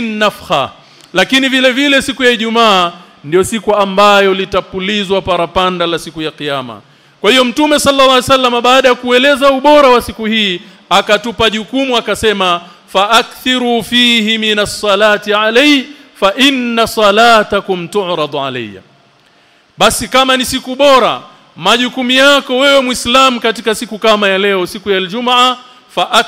nafkha. Lakini vile vile siku ya Ijumaa ndio siku ambayo litapulizwa parapanda la siku ya kiyama. Kwa hiyo mtume sallallahu alaihi wasallam baada ya kueleza ubora wa siku hii akatupa jukumu akasema fa akthiru fihi minas salati alai fa inna salatakum tu'radu alayya. Basi kama ni siku bora majukumu yako wewe muislam katika siku kama ya leo siku ya Ijumaa fa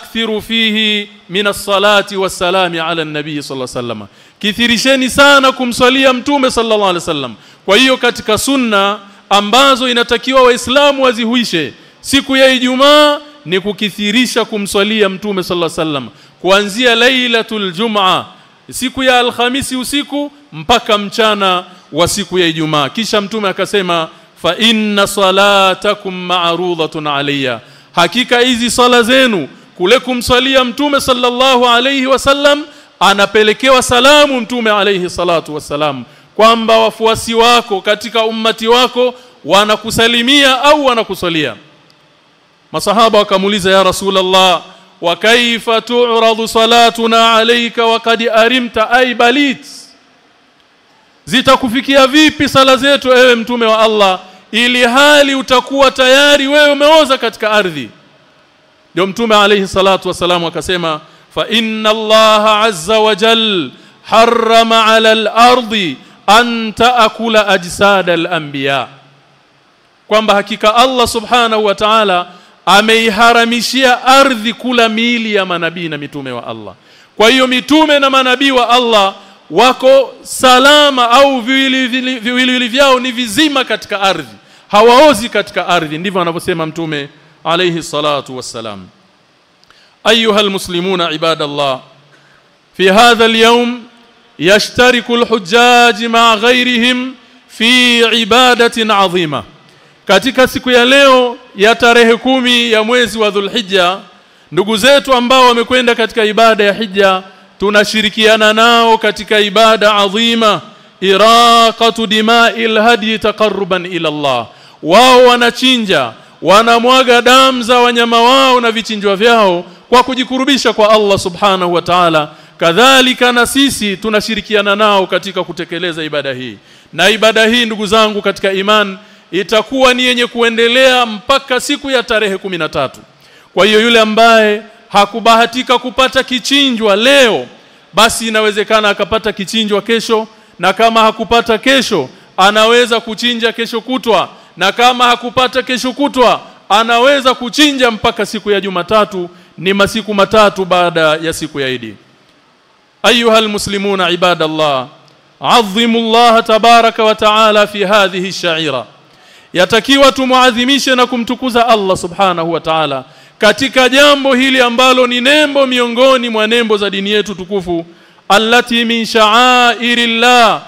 fihi min as-salati was-salami ala an-nabi sallallahu alayhi wasallam. Kithirisheni sana kumswalia mtume sallallahu alaihi wasallam. Kwa hiyo katika sunna ambazo inatakiwa waislamu wazihuishe siku ya Ijumaa ni kukithirisha kumswalia mtume sallallahu alaihi wasallam. Kuanzia lailatul jumaa siku ya alhamisi usiku mpaka mchana wa siku ya Ijumaa. Kisha mtume akasema fa inna salatakum ma'rudatun alayya hakika hizi sala zenu kule kumsalia mtume sallallahu alayhi wasallam anapelekewa salamu mtume alayhi salatu wasalam kwamba wafuasi wako katika ummati wako wanakusalimia au wanakusalia masahaba wakamuuliza ya rasulullah wa kaifa tu'radu salatuna alayka wa qad arimta ay balit? Zitakufikia vipi sala zetu ewe mtume wa Allah ili hali utakuwa tayari wewe umeoza katika ardhi. Ndio mtume alayhi salatu wasalamu akasema fa inna allaha azza wa jal harrama ala al-ardi an taakula ajsada al-anbiya. Kwamba hakika Allah subhanahu wa ta'ala ameiharamishia ardhi kula miili ya manabii na mitume wa Allah. Kwa hiyo mitume na manabii wa Allah wako salama au viwili viwili vyao ni vizima katika ardhi hawaozi katika ardhi ndivyo anavyosema mtume alayhi salatu wassalam. Ayuha almuslimuna ibadallah fi hadha alyawm yashtariku alhujjaj ma'a ghayrihim fi ibadatin azima. Katika siku ya leo ya tarehe kumi ya mwezi wa Dhulhijja ndugu zetu ambao wamekwenda katika ibada ya hija tunashirikiana nao katika ibada adhima iraqatu dima'il hadi taqarruban ila Allah wao wanachinja wanamwaga damu za wanyama wao na vichinjwa vyao kwa kujikurubisha kwa Allah subhanahu wa ta'ala. Kadhalika na sisi tunashirikiana nao katika kutekeleza ibada hii. Na ibada hii ndugu zangu katika iman itakuwa ni yenye kuendelea mpaka siku ya tarehe tatu. Kwa hiyo yule ambaye hakubahatika kupata kichinjwa leo basi inawezekana akapata kichinjwa kesho na kama hakupata kesho anaweza kuchinja kesho kutwa na kama hakupata kesho kutwa anaweza kuchinja mpaka siku ya Jumatatu ni masiku matatu baada ya siku ya Idi. Ayuha almuslimuna ibadallah adhimu Allah tabaraka wa taala fi hadhihi ash-sha'ira yatakiwa tumuadhimishe na kumtukuza Allah subhanahu wa ta'ala katika jambo hili ambalo ni nembo miongoni mwa nembo za dini yetu tukufu allati min sha'airillah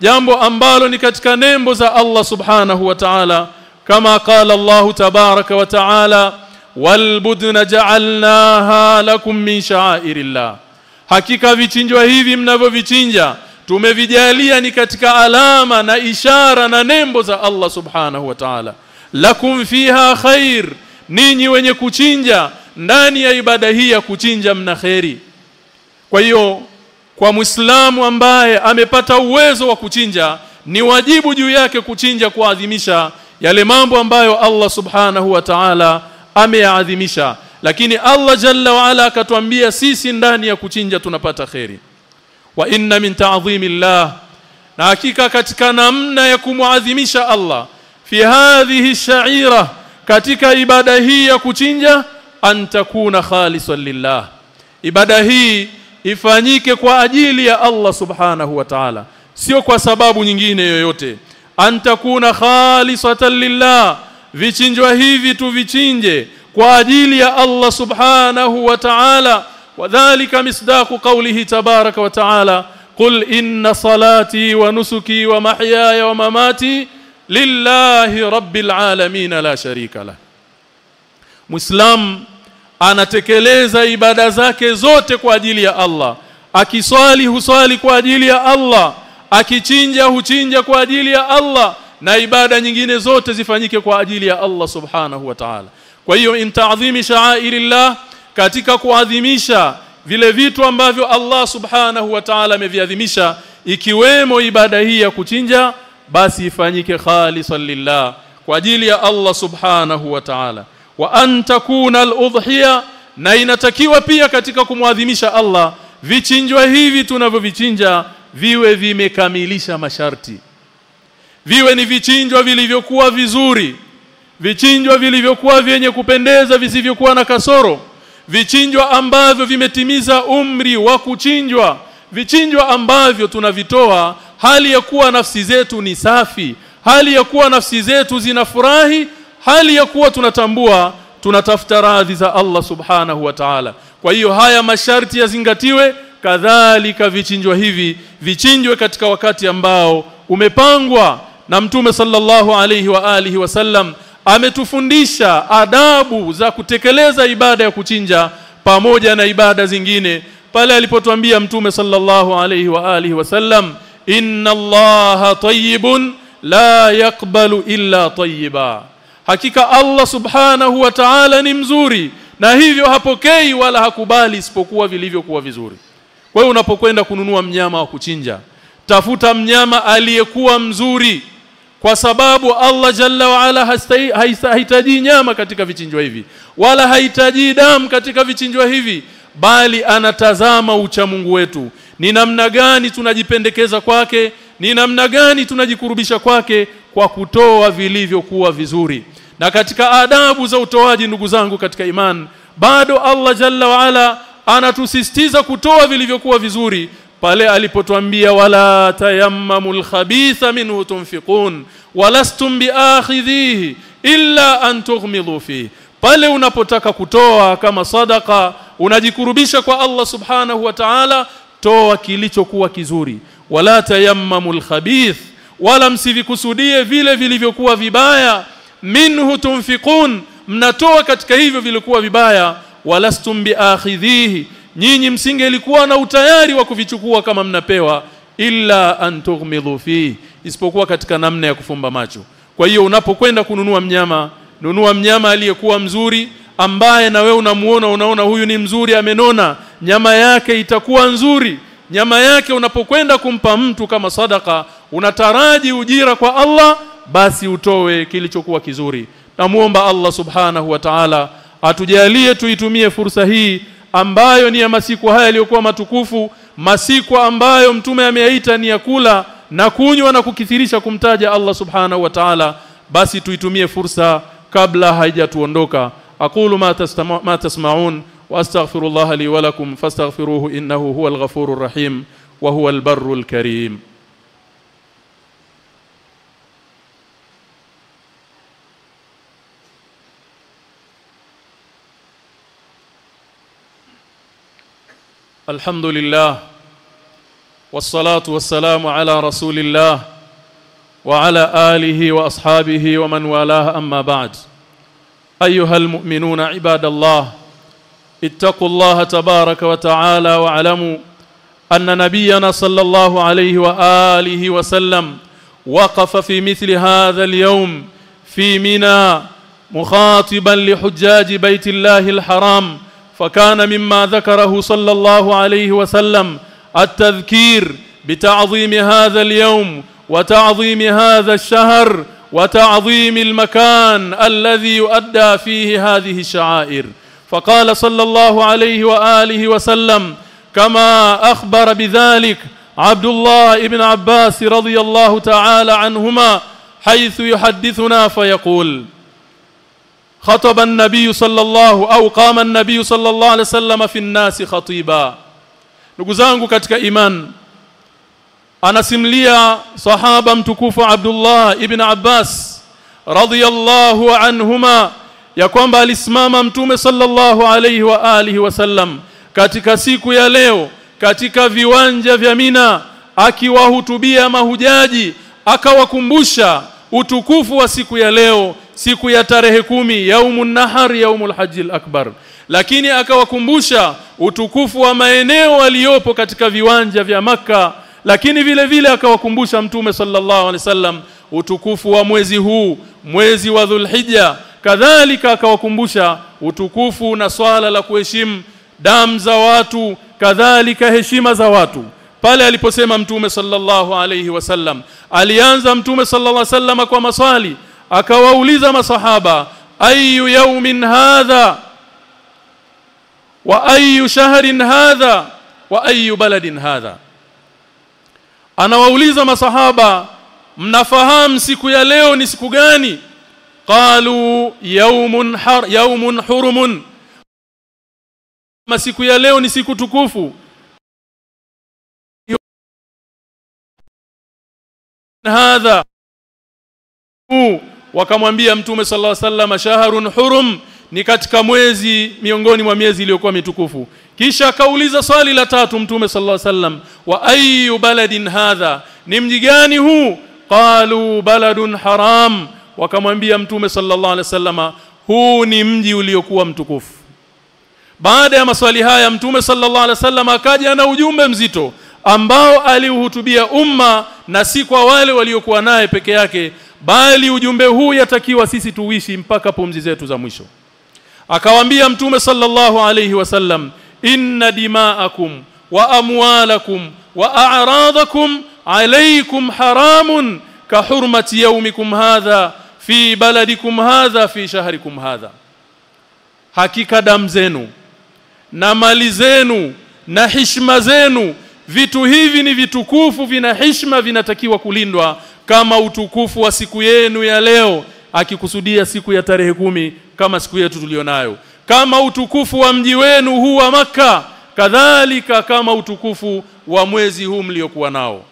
jambo ambalo ni katika nembo za Allah subhanahu wa ta'ala kama qala Allah tabaraka wa ta'ala walbudna ja'alnaha lakum min sha'airillah. Hakika vichinjwa hivi mnavyovichinja tumevijalia ni katika alama na ishara na nembo za Allah subhanahu wa ta'ala. Lakum fiha khair ninyi wenye kuchinja ndani ya ibada hii ya kuchinja mna kheri. Kwa hiyo kwa Muislamu ambaye amepata uwezo wa kuchinja ni wajibu juu yake kuchinja kuadhimisha yale mambo ambayo Allah subhanahu wa ta'ala ameyaadhimisha. Lakini Allah jalla wa ala akatuambia sisi ndani ya kuchinja tunapata kheri. Wa inna min ta'dhimillah na hakika katika namna ya kumuadhimisha Allah fi hadhihi sha'ira katika ibada hii ya kuchinja antakuna khalisan lillah. Ibada hii ifanyike kwa ajili ya Allah subhanahu wa ta'ala. Sio kwa sababu nyingine yoyote. Antakuna khalisatan lillah. Vichinjwa hivi tu vichinje kwa ajili ya Allah subhanahu wa ta'ala. Wadhālika misdaqu qawlihi tabaarak wa ta'ala. Qul inna salati wa nusuki wa mahyaya wa mamati lillahi rabbil alamin la sharika lah. Muslim anatekeleza ibada zake zote kwa ajili ya Allah. Akiswali huswali kwa ajili ya Allah. Akichinja huchinja kwa ajili ya Allah. Na ibada nyingine zote zifanyike kwa ajili ya Allah subhanahu wa ta'ala. Kwa hiyo in ta'dhimi sha'airillah katika kuadhimisha vile vitu ambavyo Allah subhanahu wa ta'ala ameviadhimisha ikiwemo ibada hii ya kuchinja basi ifanyike khalisan lillah kwa ajili ya Allah subhanahu wa ta'ala wa an takuna al-udhiya na inatakiwa pia katika kumwadhimisha Allah vichinjwa hivi tunavyovichinja viwe vimekamilisha masharti. Viwe ni vichinjwa vilivyokuwa vizuri vichinjwa vilivyokuwa vyenye kupendeza visivyokuwa na kasoro vichinjwa ambavyo vimetimiza umri wa kuchinjwa vichinjwa ambavyo tunavitoa hali ya kuwa nafsi zetu ni safi hali ya kuwa nafsi zetu zinafurahi hali ya kuwa tunatambua tunatafuta radhi za Allah subhanahu wa ta'ala. Kwa hiyo haya masharti yazingatiwe kadhalika vichinjwa hivi vichinjwe katika wakati ambao umepangwa. Na mtume sallallahu alayhi wa alihi wasallam ametufundisha adabu za kutekeleza ibada ya kuchinja pamoja na ibada zingine pale alipotuambia mtume sallallahu alayhi wa alihi wasallam inna allaha tayyibun la yakbalu illa tayyiba hakika Allah subhanahu wa ta'ala ni mzuri na hivyo hapokei wala hakubali isipokuwa vilivyokuwa vizuri. Kwa hiyo unapokwenda kununua mnyama wa kuchinja tafuta mnyama aliyekuwa mzuri kwa sababu Allah jalla wa ala hahitaji nyama katika vichinjwa hivi wala hahitaji damu katika vichinjwa hivi bali anatazama uchamungu wetu. Ni namna gani tunajipendekeza kwake ni namna gani tunajikurubisha kwake kwa kutoa vilivyokuwa vizuri. Na katika adabu za utoaji ndugu zangu katika iman bado Allah jalla waala anatusisitiza kutoa vilivyokuwa vizuri pale alipotuambia wala tayammamul khabitha minhu tunfiqun walastum biakhidhihi illa an tughmidu fi pale unapotaka kutoa kama sadaka unajikurubisha kwa Allah subhanahu wa ta'ala toa kilichokuwa kizuri. Wala tayammamul khabith wala msivikusudie vile vilivyokuwa vibaya minhu tunfiqun mnatoa katika hivyo vilikuwa vibaya walastum biakhidhihi nyinyi msinge msingelikuwa na utayari wa kuvichukua kama mnapewa illa an tughmidhu fi isipokuwa katika namna ya kufumba macho. Kwa hiyo unapokwenda kununua mnyama nunua mnyama aliyekuwa mzuri ambaye na wewe unamuona unaona huyu ni mzuri amenona nyama yake itakuwa nzuri. Nyama yake unapokwenda kumpa mtu kama sadaka unataraji ujira kwa Allah basi utoe kilichokuwa kizuri. Namuomba Allah subhanahu wa ta'ala atujalie tuitumie fursa hii ambayo ni ya masiku haya yaliyokuwa matukufu masiku ambayo mtume ameaita ni ya kula na kunywa na kukithirisha kumtaja Allah subhanahu wa ta'ala. Basi tuitumie fursa kabla haijatuondoka. Aqulu ma, ma tasma'un wa astaghfirullaha li wa lakum fastaghfiruhu innahu huwal ghafurur rahim wa huwal barrul karim. الحمد لله والصلاة والسلام على رسول الله وعلى آله وأصحابه ومن والاه أما بعد. أيها المؤمنون عباد الله اتقوا الله تبارك وتعالى واعلموا أن نبينا صلى الله عليه وآله وسلم وقف في مثل هذا اليوم في منى مخاطبا لحجاج بيت الله الحرام فكان مما ذكره صلى الله عليه وسلم التذكير بتعظيم هذا اليوم وتعظيم هذا الشهر وتعظيم المكان الذي يؤدى فيه هذه الشعائر. فقال صلى الله عليه وآله وسلم كما أخبر بذلك عبد الله ابن عباس رضي الله تعالى عنهما حيث يحدثنا فيقول خطب النبي صلى الله au qama النبي صلى الله عليه وسلم في الناس خطيبا ndugu zangu katika iman anasimlia sahaba mtukufu Abdullah ibn Abbas radhiyallahu anhuma ya kwamba alisimama mtume sallallahu alayhi wa alihi wasallam katika siku ya leo katika viwanja vya Mina akiwahutubia mahujaji akawakumbusha utukufu wa siku ya leo siku ya tarehe kumi yaumun nahar yaumul hajjil akbar. Lakini akawakumbusha utukufu wa maeneo aliyopo katika viwanja vya maka lakini vile vile akawakumbusha mtume sallallahu alaihi wasallam utukufu wa mwezi huu mwezi wa dhulhija kadhalika akawakumbusha utukufu na swala la kuheshimu damu za watu kadhalika heshima za watu. Pale aliposema mtume sallallahu alaihi wasallam alianza mtume sallallahu alaihi wasallam kwa maswali akawauliza masahaba ayu yawmin hadha? Wa ayu shahrin hadha? Wa ayu baladin hadha? Anawauliza masahaba mnafahamu siku ya leo ni siku gani? Qalu yawmun har yawmun hurumun masiku ya leo ni siku tukufu. Hadha wakamwambia mtume sallallahu alaihi wasallam shahrun hurum ni katika mwezi miongoni mwa miezi iliyokuwa mitukufu. Kisha akauliza swali la tatu mtume sallallahu alaihi wasallam wa ayu baladin hadha? Ni mji gani huu? Qalu baladun haram. Wakamwambia mtume sallallahu alaihi wasallama huu ni mji uliokuwa mtukufu. Baada ya maswali haya mtume sallallahu alaihi wasallam akaja na ujumbe mzito ambao aliuhutubia umma na si kwa wale waliokuwa naye peke yake bali ujumbe huu yatakiwa sisi tuishi mpaka pumzi zetu za mwisho. Akawaambia mtume sallallahu alayhi wasallam inna dima'akum wa amwalakum wa a'radakum alaykum haramun ka hurmati yawmikum hadha fi baladikum hadha fi shahrikum hadha. Hakika damu zenu na mali zenu na heshima zenu vitu hivi ni vitukufu vina heshima vinatakiwa kulindwa kama utukufu wa siku yenu ya leo akikusudia siku ya tarehe kumi kama siku yetu tulionayo. Kama utukufu wa mji wenu huu wa maka kadhalika kama utukufu wa mwezi huu mliokuwa nao.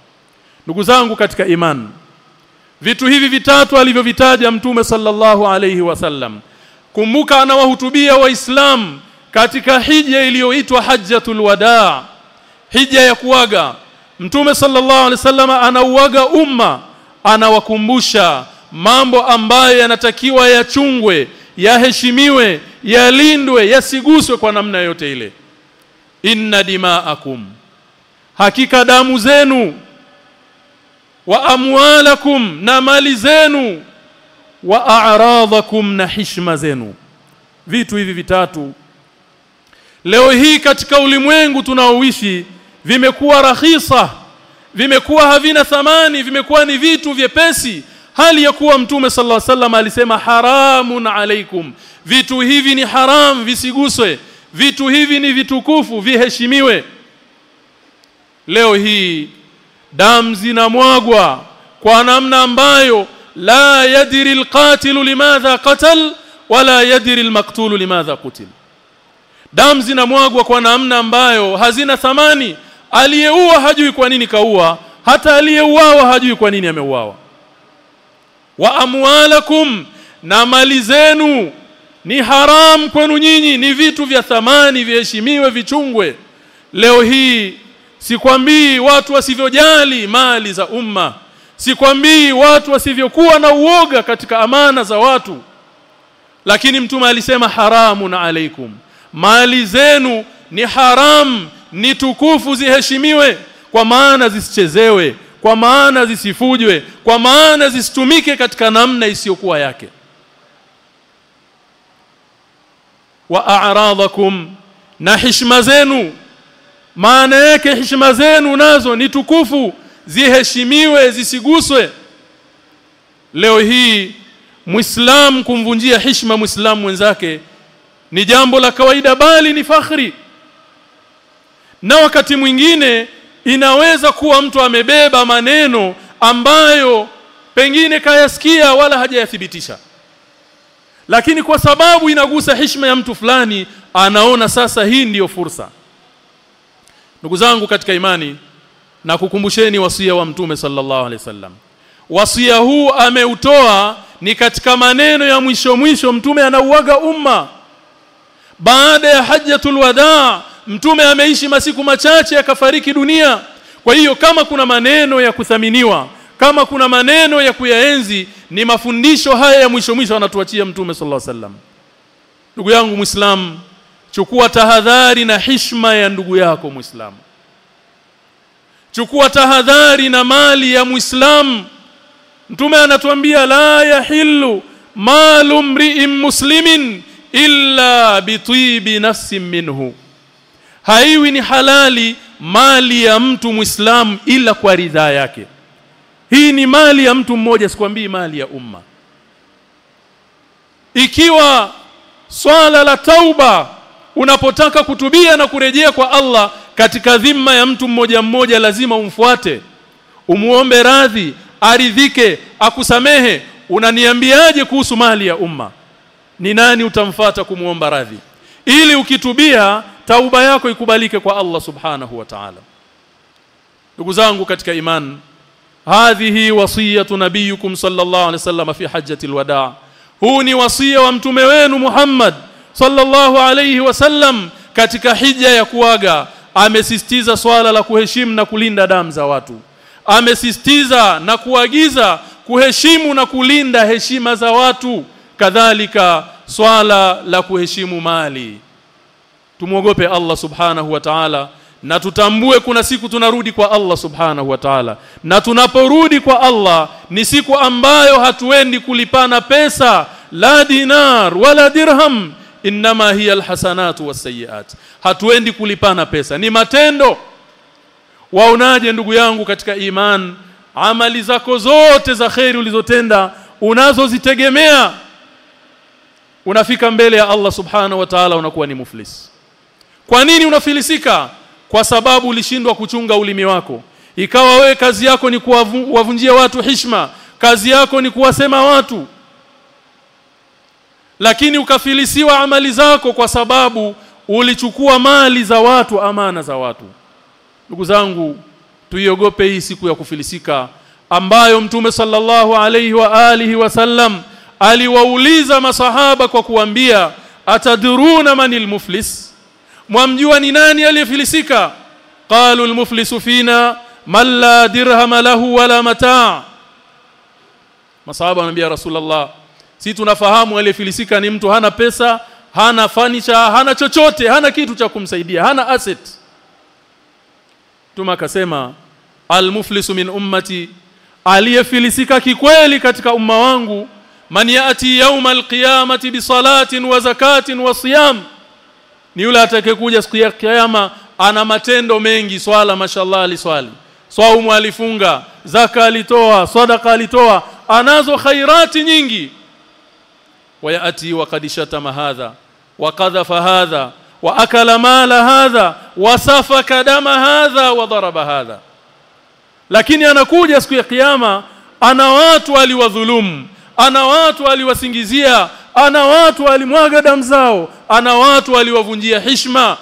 Ndugu zangu katika iman vitu hivi vitatu alivyovitaja mtume sallallahu alayhi wasallam kumbuka anawahutubia waislam katika hija iliyoitwa hajjatul wadaa hija ya kuaga. Mtume sallallahu alaihi wasallam anauaga umma anawakumbusha mambo ambayo yanatakiwa yachungwe yaheshimiwe yalindwe yasiguswe kwa namna yote ile. Inna dima'akum. Hakika damu zenu wa amwalakum na mali zenu wa a'radakum na hishma zenu. Vitu hivi vitatu. Leo hii katika ulimwengu tunaoishi vimekuwa rahisa vimekuwa havina thamani vimekuwa ni vitu vyepesi. Hali ya kuwa mtume sallallahu alaihi wasallam alisema haramun alaikum vitu hivi ni haram visiguswe vitu hivi ni vitukufu viheshimiwe. Leo hii damu zinamwagwa kwa namna ambayo la yadri alqatilu limadha qatal wala yadri almaqtulu limadha qutil. Damu zinamwagwa kwa namna ambayo hazina thamani aliyeua hajui kwa nini kaua hata aliyeuawa hajui kwa nini ameuawa. Wa amwalakum na mali zenu ni haram kwenu nyinyi ni vitu vya thamani viheshimiwe vichungwe. Leo hii sikwambii watu wasivyojali mali za umma. Sikwambii watu wasivyokuwa na uoga katika amana za watu. Lakini mtume alisema haramun alaikum. Mali zenu ni haram ni tukufu ziheshimiwe kwa maana zisichezewe kwa maana zisifujwe kwa maana zisitumike katika namna isiyokuwa yake. Wa a'radakum na heshima zenu maana yake heshima zenu nazo ni tukufu ziheshimiwe zisiguswe. Leo hii muislam kumvunjia heshima muislam mwenzake ni jambo la kawaida bali ni fakhri na wakati mwingine inaweza kuwa mtu amebeba maneno ambayo pengine kayasikia wala hajayathibitisha. Lakini kwa sababu inagusa heshima ya mtu fulani anaona sasa hii ndiyo fursa. Ndugu zangu katika imani na kukumbusheni wasia wa mtume sallallahu alaihi wasallam. Wasia huu ameutoa ni katika maneno ya mwisho mwisho mtume anauaga umma. Baada ya hajjatul wadaa mtume ameishi masiku machache akafariki dunia. Kwa hiyo kama kuna maneno ya kuthaminiwa kama kuna maneno ya kuyaenzi ni mafundisho haya ya mwisho mwisho anatuachia mtume sallallahu alaihi wasallam. Ndugu yangu muislam chukua tahadhari na hishma ya ndugu yako muislam. Chukua tahadhari na mali ya muislam. Mtume anatuambia la yahillu malu mri'in muslimin illa bitibi nafsin minhu haiwi ni halali mali ya mtu muislamu ila kwa ridhaa yake. Hii ni mali ya mtu mmoja sikwambii mali ya umma. Ikiwa swala la tauba unapotaka kutubia na kurejea kwa Allah katika dhima ya mtu mmoja mmoja lazima umfuate umuombe radhi aridhike akusamehe. Unaniambiaje kuhusu mali ya umma? Ni nani utamfata kumuomba radhi? Ili ukitubia tauba yako ikubalike kwa Allah subhanahu wa ta'ala. Ndugu zangu katika iman hadhihi wasiyatu nabiyukum sallallahu alaihi wasallam fi hajjati wadaa huu ni wasia wa mtume wenu Muhammad sallallahu alaihi wasallam katika hija ya kuaga. Amesisitiza swala la kuheshimu na kulinda damu za watu. Amesisitiza na kuagiza kuheshimu na kulinda heshima za watu. Kadhalika swala la kuheshimu mali tumuogope Allah subhanahu wa ta'ala. Na tutambue kuna siku tunarudi kwa Allah subhanahu wa ta'ala. Na tunaporudi kwa Allah ni siku ambayo hatuendi kulipana pesa la dinar wala dirham. Inma hiya alhasanatu wasayiat hatuendi kulipana pesa. Ni matendo. Waonaje ndugu yangu katika iman? Amali zako zote za khairi ulizotenda unazozitegemea unafika mbele ya Allah subhanahu wa ta'ala unakuwa ni muflis kwa nini unafilisika? Kwa sababu ulishindwa kuchunga ulimi wako. Ikawa wewe kazi yako ni kuwavunjia watu hishma kazi yako ni kuwasema watu. Lakini ukafilisiwa amali zako kwa sababu ulichukua mali za watu amana za watu. Ndugu zangu tuiogope hii siku ya kufilisika ambayo mtume sallallahu alayhi wa alihi wasallam aliwauliza masahaba kwa kuambia atadhuruna manil muflis mwamjua ni nani aliyefilisika? Qalu almuflisu fina man la dirham lahu wala mataa masahaba wanambia rasulullah si tunafahamu aliyefilisika ni mtu hana pesa hana furniture hana chochote hana kitu cha kumsaidia hana asset. Tuma akasema almuflisu min ummati aliyefilisika kikweli katika umma wangu man yati alqiyamati bisalatin wa zakatin wa siyam ni yule atakayekuja siku ya kiyama ana matendo mengi swala mashallah aliswali. Swaumu alifunga zaka alitoa sadaqa alitoa anazo khairati nyingi. Wayati waqad shatama hadha waqadhafa hadha wa akala mala hadha wasafaka dama hadha wa daraba hadha. Lakini anakuja siku ya kiyama ana watu aliwadhulumu ana watu aliwasingizia ana watu alimwaga damu zao ana watu aliwavunjia heshima.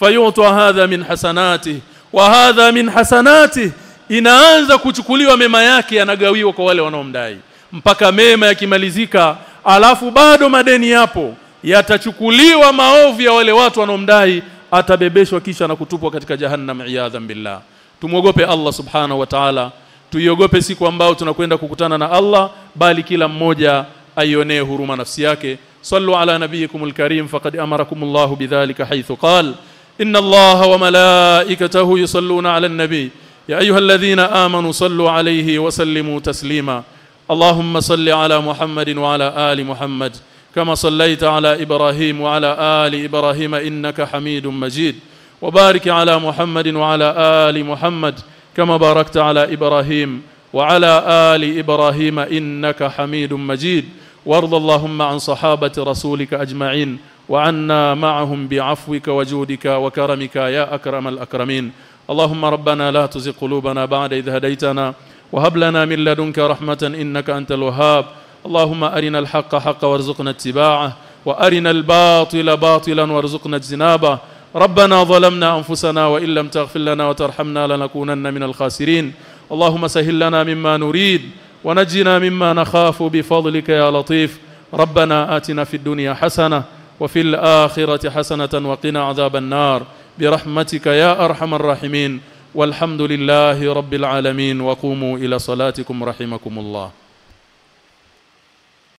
Fayuta hadha min hasanati wa hadha min hasanati inaanza kuchukuliwa mema yake yanagawiwa kwa wale wanaomdai. Mpaka mema yakimalizika alafu bado madeni yapo yatachukuliwa maovu ya wale watu wanaomdai atabebeshwa kisha na kutupwa katika jahannam iyadhan billah. Tumuogope Allah subhanahu wa ta'ala tuiogope siku ambao tunakwenda kukutana na Allah bali kila mmoja aionee huruma nafsi yake sallu ala nabiyikumul karim faqad amarakumullahu bidhalika haythu qala inna allaha wa malaikatahu yusalluna ala an-nabi ya ayyuhalladhina amanu sallu alayhi wa sallimu taslima اللهم صل على محمد وعلى آل محمد كما صليت على إبراهيم وعلى آل إبراهيم إنك حميد مجيد وبارك على محمد وعلى آل محمد كما باركت على إبراهيم وعلى آل إبراهيم إنك حميد مجيد. وارض اللهم عن صحابة رسولك أجمعين وعنا معهم بعفوك وجودك وكرمك يا أكرم الأكرمين. اللهم ربنا لا تزغ قلوبنا بعد إذ هديتنا وهب لنا من لدنك رحمة إنك أنت الوهاب. اللهم أرنا الحق حقا وارزقنا اتباعه وأرنا الباطل باطلا وارزقنا اجتنابه. ربنا ظلمنا أنفسنا وإن لم تغفر لنا وترحمنا لنكونن من الخاسرين. اللهم سهل لنا مما نريد ونجنا مما نخاف بفضلك يا لطيف. ربنا آتنا في الدنيا حسنة وفي الآخرة حسنة وقنا عذاب النار. برحمتك يا أرحم الراحمين. والحمد لله رب العالمين. وقوموا إلى صلاتكم رحمكم الله.